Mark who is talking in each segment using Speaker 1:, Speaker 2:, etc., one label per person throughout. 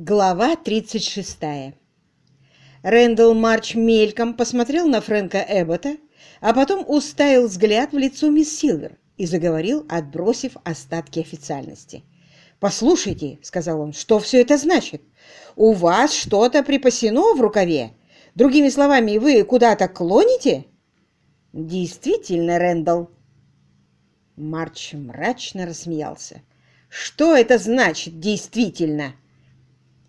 Speaker 1: Глава 36. Рэндалл Марч мельком посмотрел на Фрэнка Эббота, а потом уставил взгляд в лицо мисс Силвер и заговорил, отбросив остатки официальности. «Послушайте», — сказал он, — «что все это значит? У вас что-то припасено в рукаве? Другими словами, вы куда-то клоните?» «Действительно, Рэндалл». Марч мрачно рассмеялся. «Что это значит, действительно?»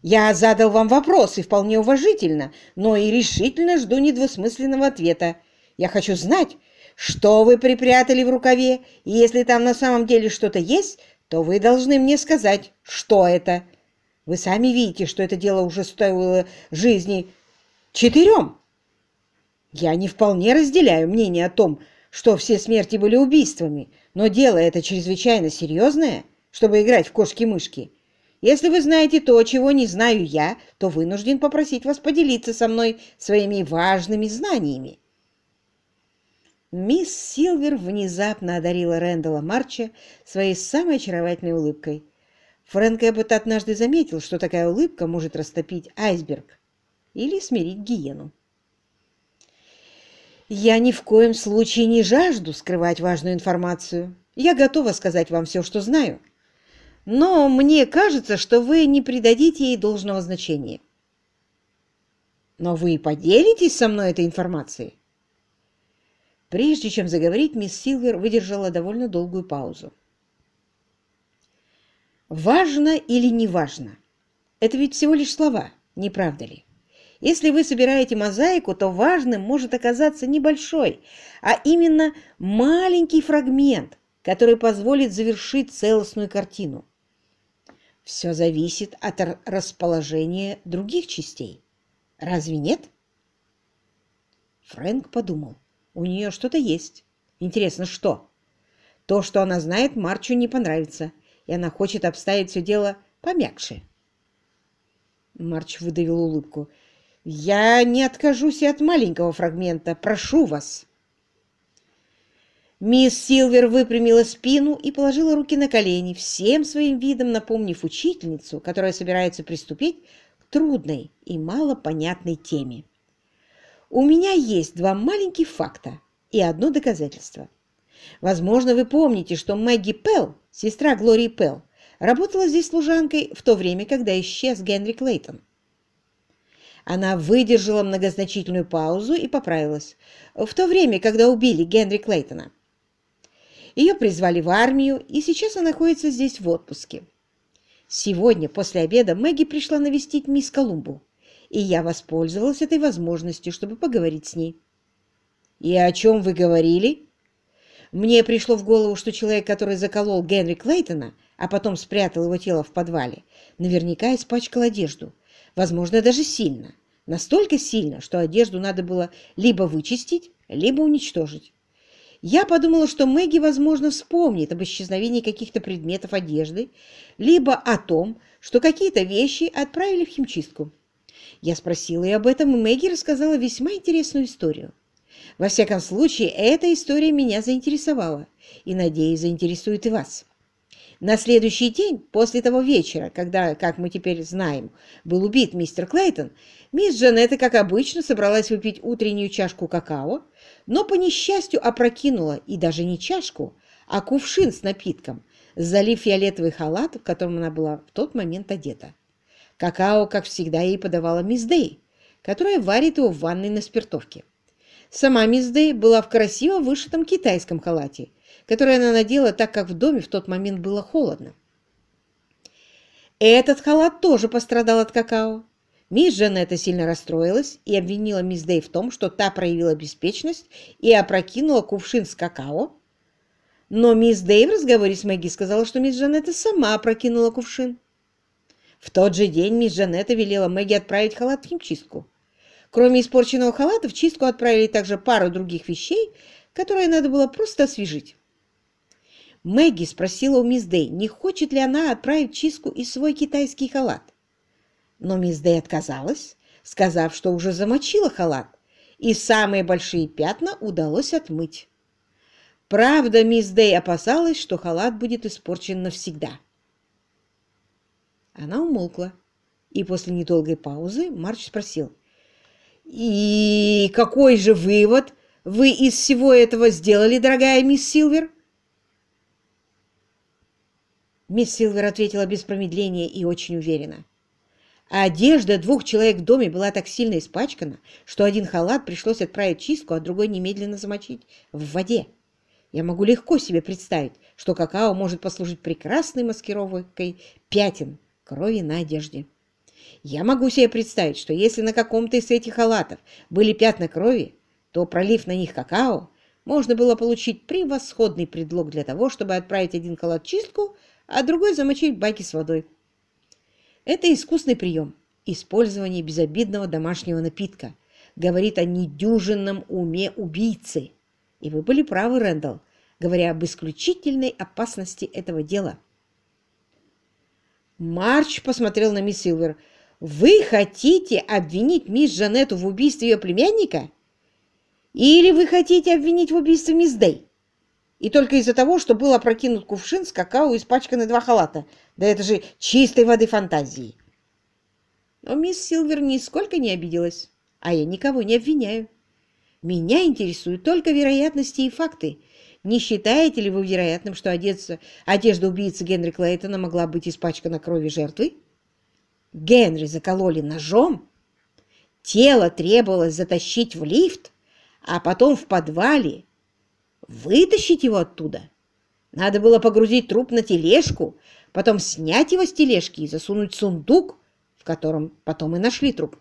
Speaker 1: Я задал вам вопрос и вполне уважительно, но и решительно жду недвусмысленного ответа. Я хочу знать, что вы припрятали в рукаве, и если там на самом деле что-то есть, то вы должны мне сказать, что это. Вы сами видите, что это дело уже стоило жизни четырем. Я не вполне разделяю мнение о том, что все смерти были убийствами, но дело это чрезвычайно серьезное, чтобы играть в кошки-мышки. Если вы знаете то, чего не знаю я, то вынужден попросить вас поделиться со мной своими важными знаниями. Мисс Силвер внезапно одарила Рэндала Марча своей самой очаровательной улыбкой. Фрэнк Эббот однажды заметил, что такая улыбка может растопить айсберг или смирить гиену. «Я ни в коем случае не жажду скрывать важную информацию. Я готова сказать вам все, что знаю но мне кажется, что вы не придадите ей должного значения. Но вы поделитесь со мной этой информацией? Прежде чем заговорить, мисс Силвер выдержала довольно долгую паузу. Важно или не важно? Это ведь всего лишь слова, не правда ли? Если вы собираете мозаику, то важным может оказаться небольшой, а именно маленький фрагмент, который позволит завершить целостную картину. Все зависит от расположения других частей. Разве нет? Фрэнк подумал. У нее что-то есть. Интересно, что? То, что она знает, Марчу не понравится, и она хочет обставить все дело помягче. Марч выдавил улыбку. «Я не откажусь и от маленького фрагмента. Прошу вас». Мисс Силвер выпрямила спину и положила руки на колени, всем своим видом напомнив учительницу, которая собирается приступить к трудной и малопонятной теме. У меня есть два маленьких факта и одно доказательство. Возможно, вы помните, что Мэгги Пелл, сестра Глории Пелл, работала здесь служанкой в то время, когда исчез Генри Клейтон. Она выдержала многозначительную паузу и поправилась. В то время, когда убили Генри Клейтона. Ее призвали в армию, и сейчас она находится здесь в отпуске. Сегодня после обеда Мэгги пришла навестить мисс Колумбу, и я воспользовалась этой возможностью, чтобы поговорить с ней. «И о чем вы говорили?» Мне пришло в голову, что человек, который заколол Генри Клейтона, а потом спрятал его тело в подвале, наверняка испачкал одежду, возможно, даже сильно, настолько сильно, что одежду надо было либо вычистить, либо уничтожить. Я подумала, что Мэгги, возможно, вспомнит об исчезновении каких-то предметов одежды, либо о том, что какие-то вещи отправили в химчистку. Я спросила ее об этом, и Мэгги рассказала весьма интересную историю. Во всяком случае, эта история меня заинтересовала, и, надеюсь, заинтересует и вас. На следующий день, после того вечера, когда, как мы теперь знаем, был убит мистер Клейтон, мисс Джанетта, как обычно, собралась выпить утреннюю чашку какао, но по несчастью опрокинула и даже не чашку, а кувшин с напитком, залив фиолетовый халат, в котором она была в тот момент одета. Какао, как всегда, ей подавала мисс Дэй, которая варит его в ванной на спиртовке. Сама мисс Дэй была в красиво вышитом китайском халате, который она надела, так как в доме в тот момент было холодно. Этот халат тоже пострадал от какао. Мисс Жанетта сильно расстроилась и обвинила мисс Дэй в том, что та проявила беспечность и опрокинула кувшин с какао. Но мисс Дэй в разговоре с Мэгги сказала, что мисс Жанетта сама опрокинула кувшин. В тот же день мисс Жанетта велела Мэгги отправить халат в химчистку. Кроме испорченного халата, в чистку отправили также пару других вещей, которые надо было просто освежить. Мэгги спросила у мисс Дэй, не хочет ли она отправить чистку и свой китайский халат. Но мисс Дэй отказалась, сказав, что уже замочила халат, и самые большие пятна удалось отмыть. Правда, мисс Дэй опасалась, что халат будет испорчен навсегда. Она умолкла И после недолгой паузы Марч спросил. «И какой же вывод вы из всего этого сделали, дорогая мисс Силвер?» Мисс Силвер ответила без промедления и очень уверенно. А одежда двух человек в доме была так сильно испачкана, что один халат пришлось отправить чистку, а другой немедленно замочить в воде. Я могу легко себе представить, что какао может послужить прекрасной маскировкой пятен крови на одежде. Я могу себе представить, что если на каком-то из этих халатов были пятна крови, то, пролив на них какао, можно было получить превосходный предлог для того, чтобы отправить один халат чистку, а другой замочить в баке с водой. Это искусный прием. Использование безобидного домашнего напитка говорит о недюжинном уме убийцы. И вы были правы, Рэндалл, говоря об исключительной опасности этого дела. Марч посмотрел на мисс Силвер. «Вы хотите обвинить мисс Жанетту в убийстве ее племянника? Или вы хотите обвинить в убийстве мисс Дэй?» И только из-за того, что был опрокинут кувшин с какао и испачканы два халата. Да это же чистой воды фантазии. Но мисс Силвер нисколько не обиделась, а я никого не обвиняю. Меня интересуют только вероятности и факты. Не считаете ли вы вероятным, что одежда, одежда убийцы Генри Клейтона могла быть испачкана кровью жертвы? Генри закололи ножом. Тело требовалось затащить в лифт, а потом в подвале вытащить его оттуда. Надо было погрузить труп на тележку, потом снять его с тележки и засунуть в сундук, в котором потом и нашли труп.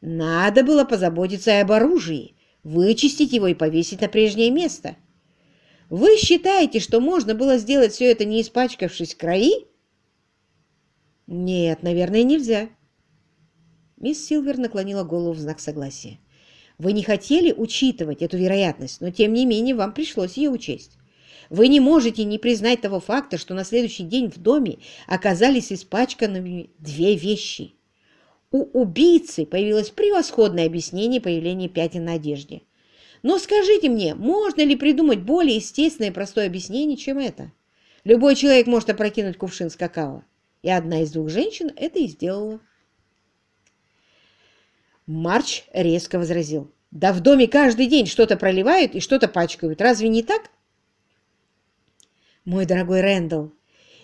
Speaker 1: Надо было позаботиться и об оружии, вычистить его и повесить на прежнее место. Вы считаете, что можно было сделать все это, не испачкавшись в крови? Нет, наверное, нельзя. Мисс Силвер наклонила голову в знак согласия. Вы не хотели учитывать эту вероятность, но тем не менее вам пришлось ее учесть. Вы не можете не признать того факта, что на следующий день в доме оказались испачканными две вещи. У убийцы появилось превосходное объяснение появления пятен на одежде. Но скажите мне, можно ли придумать более естественное и простое объяснение, чем это? Любой человек может опрокинуть кувшин с какао. И одна из двух женщин это и сделала. Марч резко возразил. «Да в доме каждый день что-то проливают и что-то пачкают. Разве не так?» «Мой дорогой Рэндалл,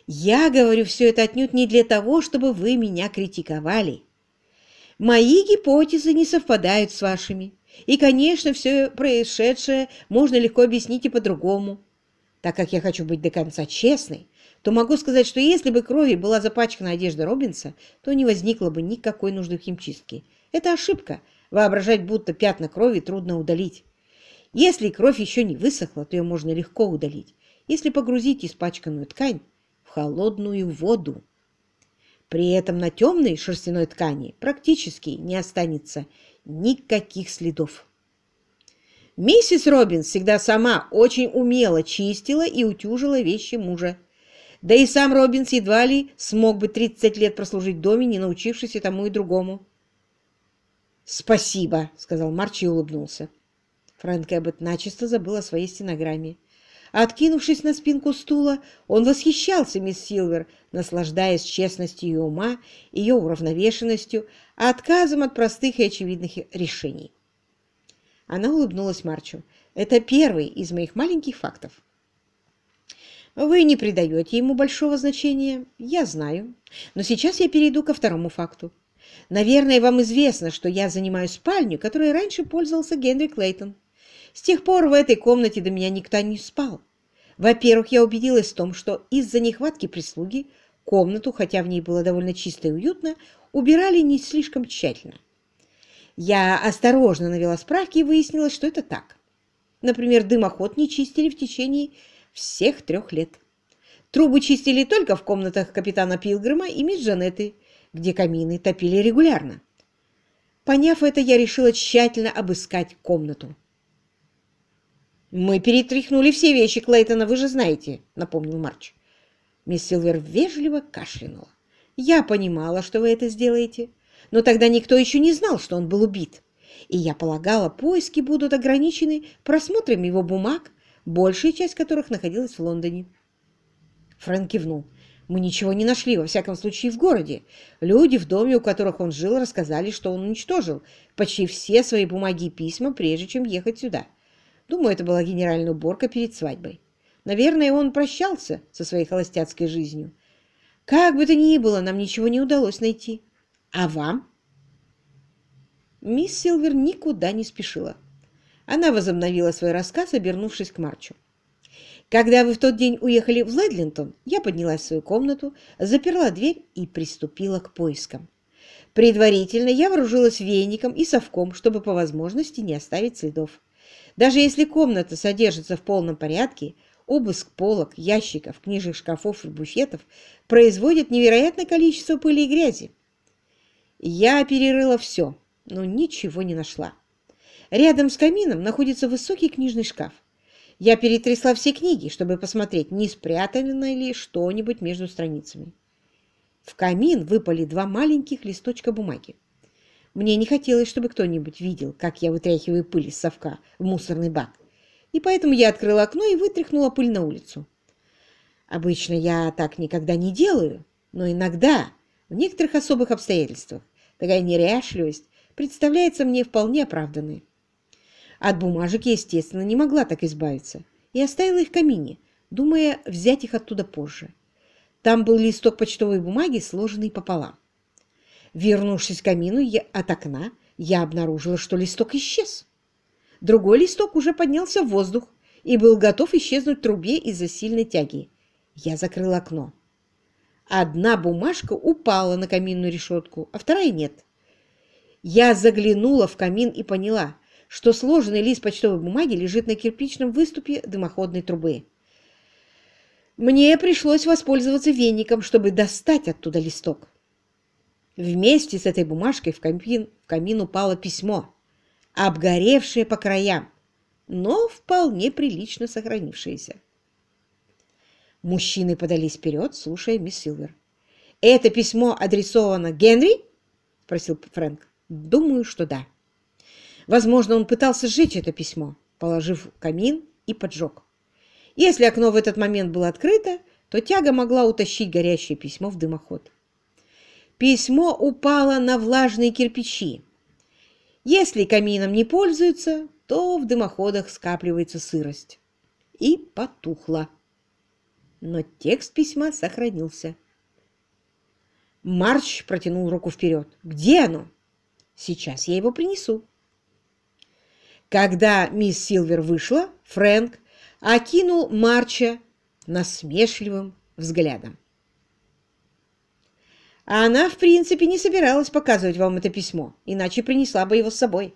Speaker 1: я говорю все это отнюдь не для того, чтобы вы меня критиковали. Мои гипотезы не совпадают с вашими. И, конечно, все происшедшее можно легко объяснить и по-другому. Так как я хочу быть до конца честной, то могу сказать, что если бы кровью была запачкана одежда Робинса, то не возникло бы никакой нужды в химчистке. Это ошибка. Воображать, будто пятна крови трудно удалить. Если кровь еще не высохла, то ее можно легко удалить, если погрузить испачканную ткань в холодную воду. При этом на темной шерстяной ткани практически не останется никаких следов. Миссис Робинс всегда сама очень умело чистила и утюжила вещи мужа. Да и сам Робинс едва ли смог бы 30 лет прослужить в доме, не научившись и тому и другому. «Спасибо», — сказал Марчи и улыбнулся. Фрэнк Эббот начисто забыл о своей стенограмме. Откинувшись на спинку стула, он восхищался мисс Силвер, наслаждаясь честностью ее ума, ее уравновешенностью, а отказом от простых и очевидных решений. Она улыбнулась Марчу. «Это первый из моих маленьких фактов». «Вы не придаете ему большого значения, я знаю. Но сейчас я перейду ко второму факту. Наверное, вам известно, что я занимаю спальню, которой раньше пользовался Генри Клейтон. С тех пор в этой комнате до меня никто не спал. Во-первых, я убедилась в том, что из-за нехватки прислуги комнату, хотя в ней было довольно чисто и уютно, убирали не слишком тщательно. Я осторожно навела справки и выяснила, что это так. Например, дымоход не чистили в течение всех трех лет. Трубы чистили только в комнатах капитана Пилгрима и мисс Джанетты, где камины топили регулярно. Поняв это, я решила тщательно обыскать комнату. «Мы перетряхнули все вещи Клейтона, вы же знаете», — напомнил Марч. Мисс Силвер вежливо кашлянула. «Я понимала, что вы это сделаете, но тогда никто еще не знал, что он был убит, и я полагала, поиски будут ограничены просмотром его бумаг, большая часть которых находилась в Лондоне». Фрэнк кивнул. Мы ничего не нашли, во всяком случае, в городе. Люди в доме, у которых он жил, рассказали, что он уничтожил почти все свои бумаги и письма, прежде чем ехать сюда. Думаю, это была генеральная уборка перед свадьбой. Наверное, он прощался со своей холостяцкой жизнью. Как бы то ни было, нам ничего не удалось найти. А вам? Мисс Силвер никуда не спешила. Она возобновила свой рассказ, обернувшись к Марчу. Когда вы в тот день уехали в Ледлинтон, я поднялась в свою комнату, заперла дверь и приступила к поискам. Предварительно я вооружилась веником и совком, чтобы по возможности не оставить следов. Даже если комната содержится в полном порядке, обыск полок, ящиков, книжных шкафов и буфетов производит невероятное количество пыли и грязи. Я перерыла все, но ничего не нашла. Рядом с камином находится высокий книжный шкаф. Я перетрясла все книги, чтобы посмотреть, не спрятано ли что-нибудь между страницами. В камин выпали два маленьких листочка бумаги. Мне не хотелось, чтобы кто-нибудь видел, как я вытряхиваю пыль из совка в мусорный бак, и поэтому я открыла окно и вытряхнула пыль на улицу. Обычно я так никогда не делаю, но иногда, в некоторых особых обстоятельствах, такая неряшливость представляется мне вполне оправданной. От бумажек я, естественно, не могла так избавиться и оставила их в камине, думая взять их оттуда позже. Там был листок почтовой бумаги, сложенный пополам. Вернувшись к камину я, от окна, я обнаружила, что листок исчез. Другой листок уже поднялся в воздух и был готов исчезнуть в трубе из-за сильной тяги. Я закрыла окно. Одна бумажка упала на каминную решетку, а вторая нет. Я заглянула в камин и поняла, что сложенный лист почтовой бумаги лежит на кирпичном выступе дымоходной трубы. Мне пришлось воспользоваться веником, чтобы достать оттуда листок. Вместе с этой бумажкой в камин, в камин упало письмо, обгоревшее по краям, но вполне прилично сохранившееся. Мужчины подались вперед, слушая мисс Силвер. «Это письмо адресовано Генри?» — спросил Фрэнк. «Думаю, что да». Возможно, он пытался сжечь это письмо, положив в камин и поджег. Если окно в этот момент было открыто, то тяга могла утащить горящее письмо в дымоход. Письмо упало на влажные кирпичи. Если камином не пользуются, то в дымоходах скапливается сырость. И потухло. Но текст письма сохранился. Марч протянул руку вперед. «Где оно?» «Сейчас я его принесу». Когда мисс Силвер вышла, Фрэнк окинул Марча насмешливым взглядом. Она, в принципе, не собиралась показывать вам это письмо, иначе принесла бы его с собой.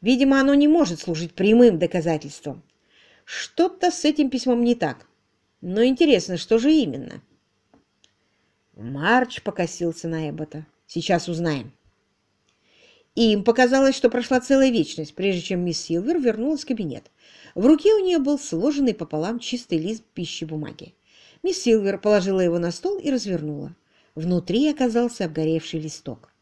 Speaker 1: Видимо, оно не может служить прямым доказательством. Что-то с этим письмом не так. Но интересно, что же именно? Марч покосился на Эббота. Сейчас узнаем. И им показалось, что прошла целая вечность, прежде чем мисс Силвер вернулась в кабинет. В руке у нее был сложенный пополам чистый лист пищи бумаги. Мисс Силвер положила его на стол и развернула. Внутри оказался обгоревший листок.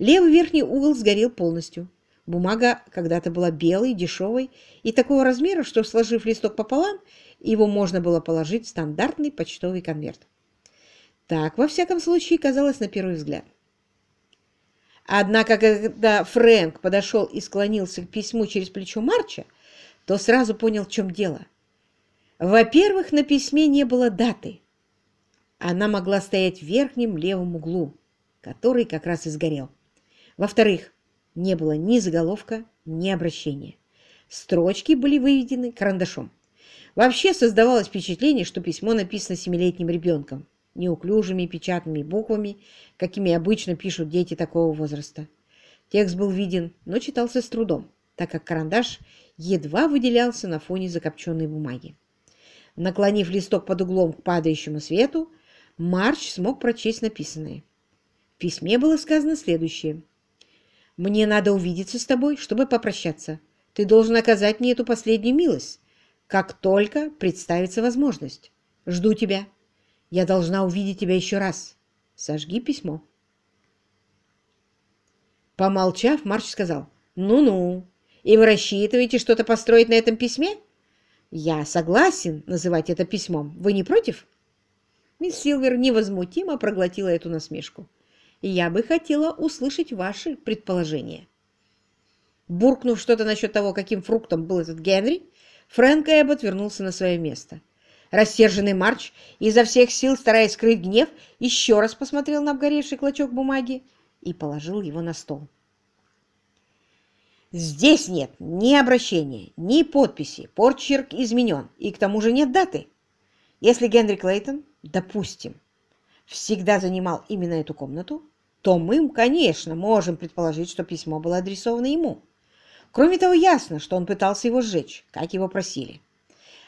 Speaker 1: Левый верхний угол сгорел полностью. Бумага когда-то была белой, дешевой и такого размера, что, сложив листок пополам, его можно было положить в стандартный почтовый конверт. Так, во всяком случае, казалось на первый взгляд. Однако, когда Фрэнк подошел и склонился к письму через плечо Марча, то сразу понял, в чем дело. Во-первых, на письме не было даты. Она могла стоять в верхнем левом углу, который как раз и сгорел. Во-вторых, не было ни заголовка, ни обращения. Строчки были выведены карандашом. Вообще создавалось впечатление, что письмо написано семилетним ребенком неуклюжими печатными буквами, какими обычно пишут дети такого возраста. Текст был виден, но читался с трудом, так как карандаш едва выделялся на фоне закопченной бумаги. Наклонив листок под углом к падающему свету, Марч смог прочесть написанное. В письме было сказано следующее. «Мне надо увидеться с тобой, чтобы попрощаться. Ты должен оказать мне эту последнюю милость, как только представится возможность. Жду тебя». Я должна увидеть тебя еще раз. Сожги письмо. Помолчав, Марч сказал, «Ну-ну, и вы рассчитываете что-то построить на этом письме? Я согласен называть это письмом. Вы не против?» Мисс Силвер невозмутимо проглотила эту насмешку. «Я бы хотела услышать ваши предположения». Буркнув что-то насчет того, каким фруктом был этот Генри, Фрэнк Эббот вернулся на свое место. Рассерженный Марч, изо всех сил стараясь скрыть гнев, еще раз посмотрел на обгоревший клочок бумаги и положил его на стол. Здесь нет ни обращения, ни подписи, почерк изменен, и к тому же нет даты. Если Генри Клейтон, допустим, всегда занимал именно эту комнату, то мы, конечно, можем предположить, что письмо было адресовано ему. Кроме того, ясно, что он пытался его сжечь, как его просили.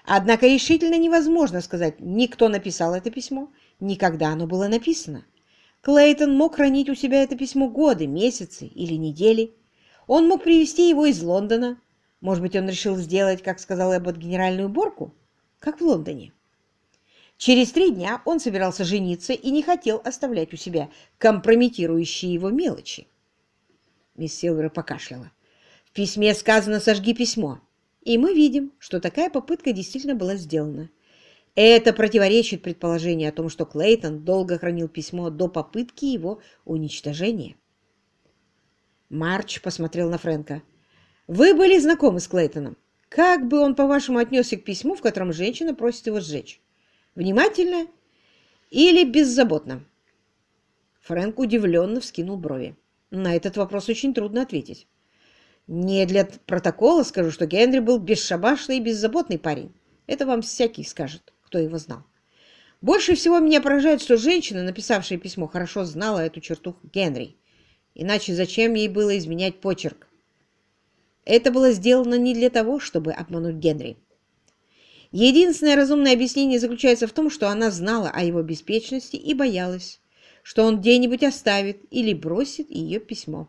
Speaker 1: Однако решительно невозможно сказать, ни кто написал это письмо, ни когда оно было написано. Клейтон мог хранить у себя это письмо годы, месяцы или недели. Он мог привезти его из Лондона. Может быть, он решил сделать, как сказал Эббот, генеральную уборку, как в Лондоне. Через три дня он собирался жениться и не хотел оставлять у себя компрометирующие его мелочи. Мисс Силвер покашляла письме сказано «сожги письмо». И мы видим, что такая попытка действительно была сделана. Это противоречит предположению о том, что Клейтон долго хранил письмо до попытки его уничтожения. Марч посмотрел на Фрэнка. «Вы были знакомы с Клейтоном. Как бы он, по-вашему, отнесся к письму, в котором женщина просит его сжечь? Внимательно или беззаботно?» Фрэнк удивленно вскинул брови. На этот вопрос очень трудно ответить. Не для протокола скажу, что Генри был бесшабашный и беззаботный парень. Это вам всякий скажет, кто его знал. Больше всего меня поражает, что женщина, написавшая письмо, хорошо знала эту черту Генри. Иначе зачем ей было изменять почерк? Это было сделано не для того, чтобы обмануть Генри. Единственное разумное объяснение заключается в том, что она знала о его беспечности и боялась, что он где-нибудь оставит или бросит ее письмо.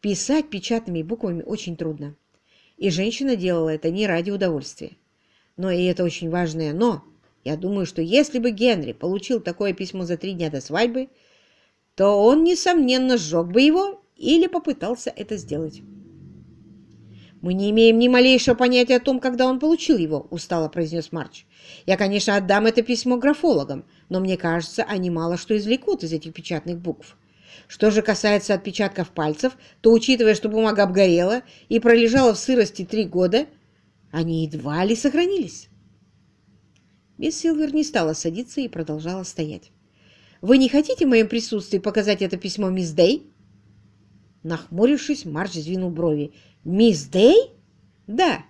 Speaker 1: Писать печатными буквами очень трудно. И женщина делала это не ради удовольствия. Но и это очень важное «но». Я думаю, что если бы Генри получил такое письмо за три дня до свадьбы, то он, несомненно, сжег бы его или попытался это сделать. «Мы не имеем ни малейшего понятия о том, когда он получил его», — устало произнес Марч. «Я, конечно, отдам это письмо графологам, но мне кажется, они мало что извлекут из этих печатных букв. Что же касается отпечатков пальцев, то, учитывая, что бумага обгорела и пролежала в сырости три года, они едва ли сохранились. Мисс Силвер не стала садиться и продолжала стоять. «Вы не хотите в моем присутствии показать это письмо мисс Дэй?» Нахмурившись, Марч сдвинул брови. «Мисс Дэй?» «Да,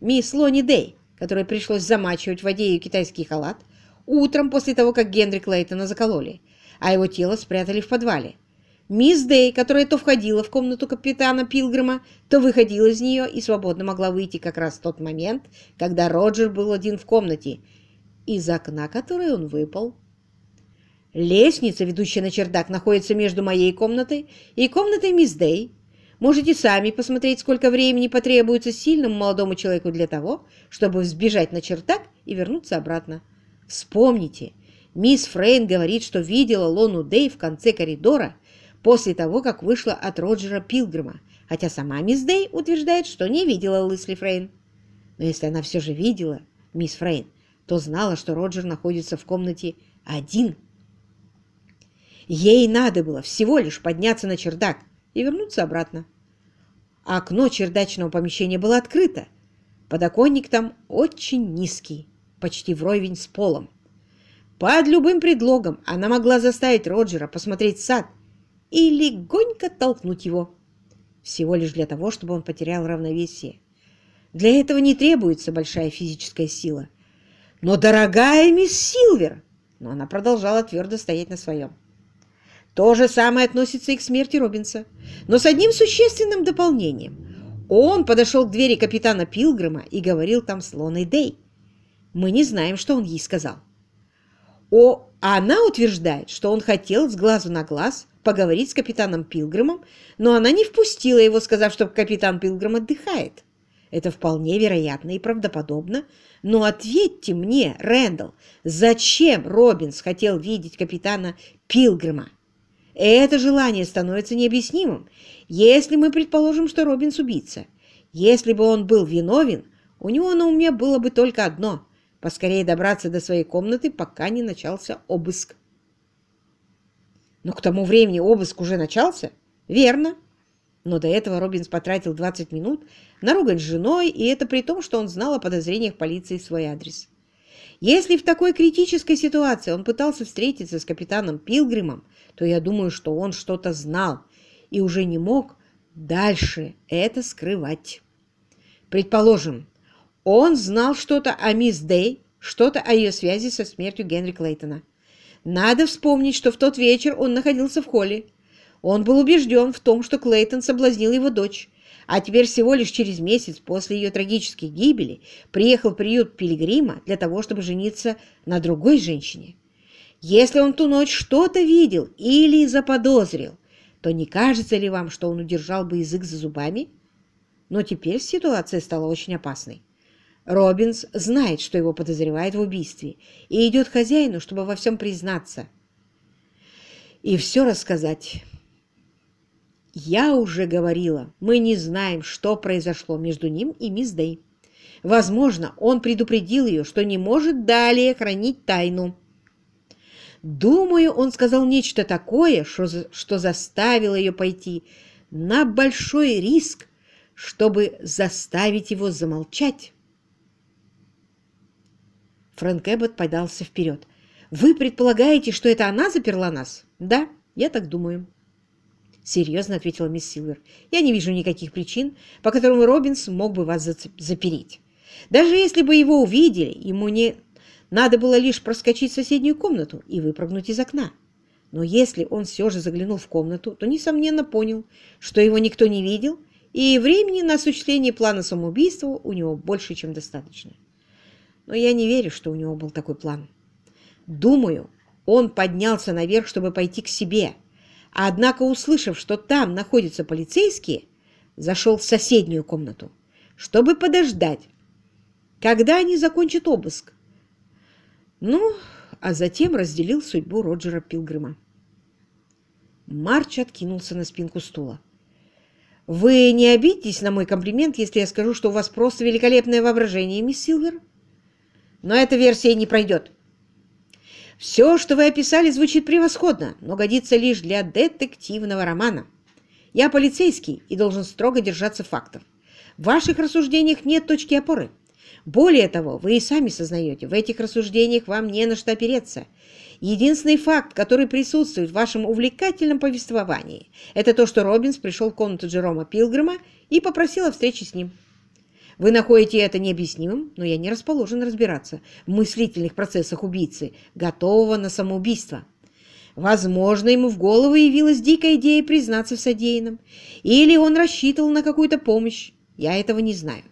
Speaker 1: мисс Лони Дэй, которой пришлось замачивать в воде ее китайский халат, утром после того, как Генри Клейтона закололи, а его тело спрятали в подвале. Мисс Дэй, которая то входила в комнату капитана Пилгрима, то выходила из нее и свободно могла выйти как раз в тот момент, когда Роджер был один в комнате, из окна которой он выпал. Лестница, ведущая на чердак, находится между моей комнатой и комнатой мисс Дэй. Можете сами посмотреть, сколько времени потребуется сильному молодому человеку для того, чтобы сбежать на чердак и вернуться обратно. Вспомните, мисс Фрейн говорит, что видела Лону Дэй в конце коридора после того, как вышла от Роджера Пилгрима, хотя сама мисс Дэй утверждает, что не видела Лысли Фрейн. Но если она все же видела мисс Фрейн, то знала, что Роджер находится в комнате один. Ей надо было всего лишь подняться на чердак и вернуться обратно. Окно чердачного помещения было открыто. Подоконник там очень низкий, почти вровень с полом. Под любым предлогом она могла заставить Роджера посмотреть сад и легонько толкнуть его. Всего лишь для того, чтобы он потерял равновесие. Для этого не требуется большая физическая сила. Но, дорогая мисс Силвер, но она продолжала твердо стоять на своем. То же самое относится и к смерти Робинса, но с одним существенным дополнением. Он подошел к двери капитана Пилгрима и говорил там с Лоной Дэй. Мы не знаем, что он ей сказал. О, она утверждает, что он хотел с глазу на глаз поговорить с капитаном Пилгримом, но она не впустила его, сказав, что капитан Пилгрим отдыхает. Это вполне вероятно и правдоподобно, но ответьте мне, Рэндалл, зачем Робинс хотел видеть капитана Пилгрима? Это желание становится необъяснимым, если мы предположим, что Робинс убийца. Если бы он был виновен, у него на уме было бы только одно – поскорее добраться до своей комнаты, пока не начался обыск. Но к тому времени обыск уже начался? Верно. Но до этого Робинс потратил 20 минут на ругань с женой, и это при том, что он знал о подозрениях полиции в свой адрес. Если в такой критической ситуации он пытался встретиться с капитаном Пилгримом, то я думаю, что он что-то знал и уже не мог дальше это скрывать. Предположим, он знал что-то о мисс Дэй, что-то о ее связи со смертью Генри Клейтона. Надо вспомнить, что в тот вечер он находился в холле. Он был убежден в том, что Клейтон соблазнил его дочь, а теперь всего лишь через месяц после ее трагической гибели приехал в приют Пилигрима для того, чтобы жениться на другой женщине. Если он ту ночь что-то видел или заподозрил, то не кажется ли вам, что он удержал бы язык за зубами? Но теперь ситуация стала очень опасной. Робинс знает, что его подозревают в убийстве, и идет к хозяину, чтобы во всем признаться и все рассказать. Я уже говорила, мы не знаем, что произошло между ним и мисс Дэй. Возможно, он предупредил ее, что не может далее хранить тайну. Думаю, он сказал нечто такое, что, что заставило ее пойти на большой риск, чтобы заставить его замолчать. Фрэнк Эббот подался вперед. «Вы предполагаете, что это она заперла нас?» «Да, я так думаю». Серьезно ответила мисс Силвер. «Я не вижу никаких причин, по которым Робинс мог бы вас запереть. Даже если бы его увидели, ему не надо было лишь проскочить в соседнюю комнату и выпрыгнуть из окна. Но если он все же заглянул в комнату, то, несомненно, понял, что его никто не видел, и времени на осуществление плана самоубийства у него больше, чем достаточно но я не верю, что у него был такой план. Думаю, он поднялся наверх, чтобы пойти к себе, однако, услышав, что там находятся полицейские, зашел в соседнюю комнату, чтобы подождать, когда они закончат обыск. Ну, а затем разделил судьбу Роджера Пилгрима. Марч откинулся на спинку стула. «Вы не обидитесь на мой комплимент, если я скажу, что у вас просто великолепное воображение, мисс Силвер?» Но эта версия не пройдет. Все, что вы описали, звучит превосходно, но годится лишь для детективного романа. Я полицейский и должен строго держаться фактов. В ваших рассуждениях нет точки опоры. Более того, вы и сами сознаете, в этих рассуждениях вам не на что опереться. Единственный факт, который присутствует в вашем увлекательном повествовании, это то, что Робинс пришел в комнату Джерома Пилгрима и попросил о встрече с ним. Вы находите это необъяснимым, но я не расположен разбираться в мыслительных процессах убийцы, готового на самоубийство. Возможно, ему в голову явилась дикая идея признаться в содеянном, или он рассчитывал на какую-то помощь. Я этого не знаю.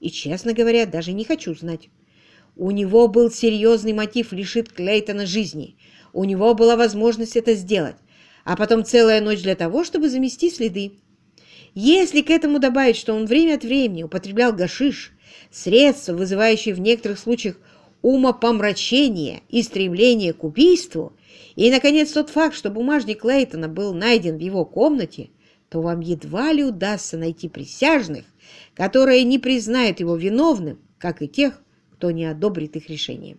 Speaker 1: И, честно говоря, даже не хочу знать. У него был серьезный мотив лишить Клейтона жизни. У него была возможность это сделать, а потом целая ночь для того, чтобы замести следы. Если к этому добавить, что он время от времени употреблял гашиш, средства, вызывающие в некоторых случаях умопомрачение и стремление к убийству, и, наконец, тот факт, что бумажник Клейтона был найден в его комнате, то вам едва ли удастся найти присяжных, которые не признают его виновным, как и тех, кто не одобрит их решение.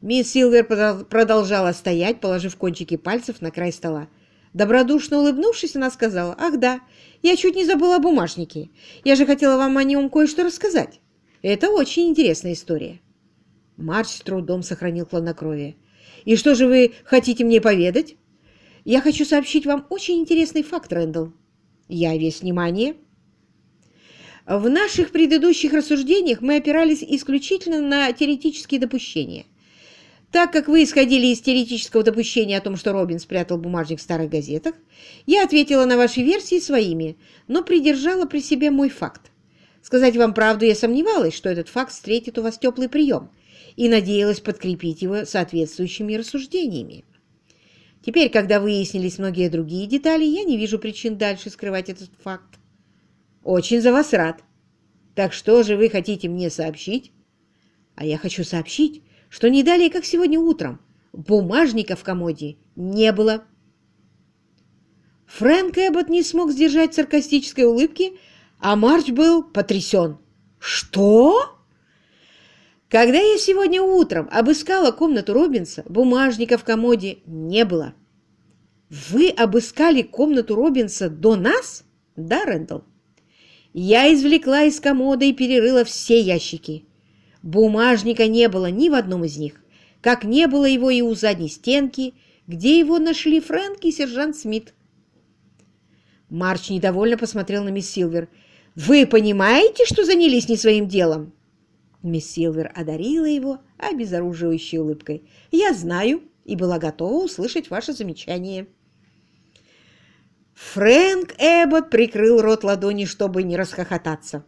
Speaker 1: Мисс Силвер продолжала стоять, положив кончики пальцев на край стола. Добродушно улыбнувшись, она сказала, «Ах да, я чуть не забыла о бумажнике. Я же хотела вам о нем кое-что рассказать. Это очень интересная история». Марч с трудом сохранил хладнокровие. «И что же вы хотите мне поведать?» «Я хочу сообщить вам очень интересный факт, Рэндалл. Я весь внимание». В наших предыдущих рассуждениях мы опирались исключительно на теоретические допущения – так как вы исходили из теоретического допущения о том, что Робин спрятал бумажник в старых газетах, я ответила на ваши версии своими, но придержала при себе мой факт. Сказать вам правду, я сомневалась, что этот факт встретит у вас теплый прием, и надеялась подкрепить его соответствующими рассуждениями. Теперь, когда выяснились многие другие детали, я не вижу причин дальше скрывать этот факт. Очень за вас рад. Так что же вы хотите мне сообщить? А я хочу сообщить, что не далее, как сегодня утром, бумажника в комоде не было. Фрэнк Эббот не смог сдержать саркастической улыбки, а Марч был потрясен. «Что?» Когда я сегодня утром обыскала комнату Робинса, бумажника в комоде не было. Вы обыскали комнату Робинса до нас? Да, Рэндалл. Я извлекла из комода и перерыла все ящики. Бумажника не было ни в одном из них, как не было его и у задней стенки, где его нашли Фрэнк и сержант Смит. Марч недовольно посмотрел на мисс Силвер. «Вы понимаете, что занялись не своим делом?» Мисс Силвер одарила его обезоруживающей улыбкой. «Я знаю и была готова услышать ваше замечание». Фрэнк Эббот прикрыл рот ладони, чтобы не расхохотаться.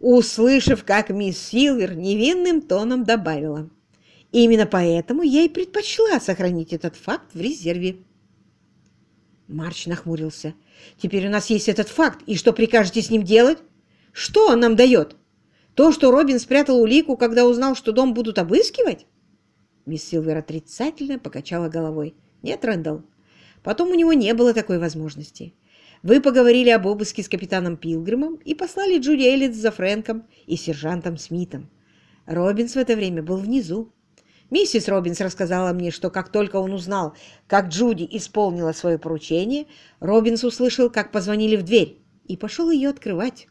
Speaker 1: Услышав, как мисс Силвер невинным тоном добавила. «Именно поэтому я и предпочла сохранить этот факт в резерве». Марч нахмурился. «Теперь у нас есть этот факт, и что прикажете с ним делать? Что он нам дает? То, что Робин спрятал улику, когда узнал, что дом будут обыскивать?» Мисс Силвер отрицательно покачала головой. «Нет, Рэндалл, потом у него не было такой возможности. Вы поговорили об обыске с капитаном Пилгримом и послали Джуди Эллиот за Фрэнком и сержантом Смитом. Робинс в это время был внизу. Миссис Робинс рассказала мне, что как только он узнал, как Джуди исполнила свое поручение, Робинс услышал, как позвонили в дверь, и пошел ее открывать.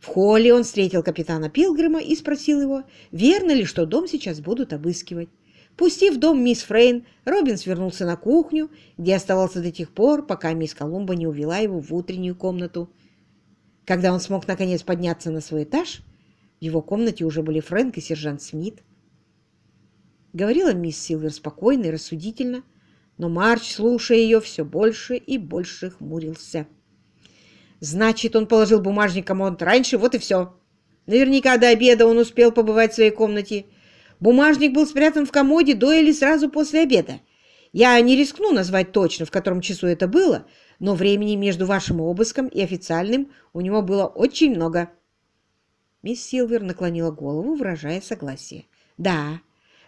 Speaker 1: В холле он встретил капитана Пилгрима и спросил его, верно ли, что дом сейчас будут обыскивать. Пустив дом мисс Фрейн, Робинс вернулся на кухню, где оставался до тех пор, пока мисс Колумба не увела его в утреннюю комнату. Когда он смог наконец подняться на свой этаж, в его комнате уже были Фрэнк и сержант Смит. Говорила мисс Силвер спокойно и рассудительно, но Марч, слушая ее, все больше и больше хмурился. Значит, он положил бумажник комод раньше, вот и все. Наверняка до обеда он успел побывать в своей комнате. Бумажник был спрятан в комоде до или сразу после обеда. Я не рискну назвать точно, в котором часу это было, но времени между вашим обыском и официальным у него было очень много. Мисс Силвер наклонила голову, выражая согласие. Да,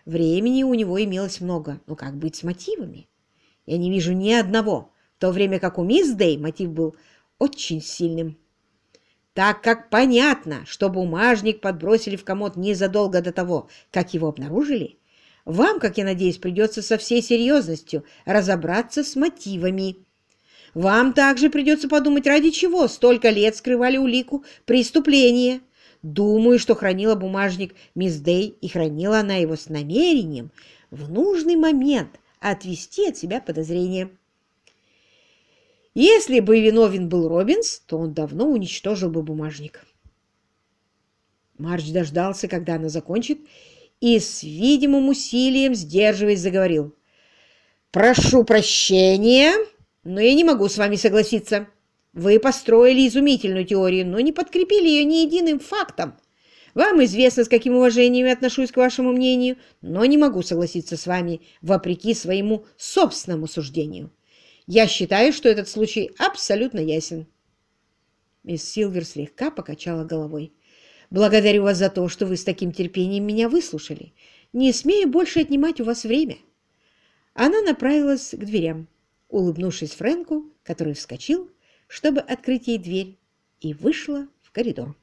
Speaker 1: Времени у него имелось много, но как быть с мотивами? Я не вижу ни одного, в то время как у мисс Дэй мотив был очень сильным. Так как понятно, что бумажник подбросили в комод незадолго до того, как его обнаружили, вам, как я надеюсь, придется со всей серьезностью разобраться с мотивами. Вам также придется подумать, ради чего столько лет скрывали улику преступления. Думаю, что хранила бумажник мисс Дэй, и хранила она его с намерением в нужный момент отвести от себя подозрения. Если бы виновен был Робинс, то он давно уничтожил бы бумажник. Марч дождался, когда она закончит, и с видимым усилием, сдерживаясь, заговорил. «Прошу прощения, но я не могу с вами согласиться. Вы построили изумительную теорию, но не подкрепили ее ни единым фактом. Вам известно, с каким уважением я отношусь к вашему мнению, но не могу согласиться с вами, вопреки своему собственному суждению. Я считаю, что этот случай абсолютно ясен. Мисс Силвер слегка покачала головой. «Благодарю вас за то, что вы с таким терпением меня выслушали. Не смею больше отнимать у вас время». Она направилась к дверям, улыбнувшись Фрэнку, который вскочил чтобы открыть ей дверь, и вышла в коридор.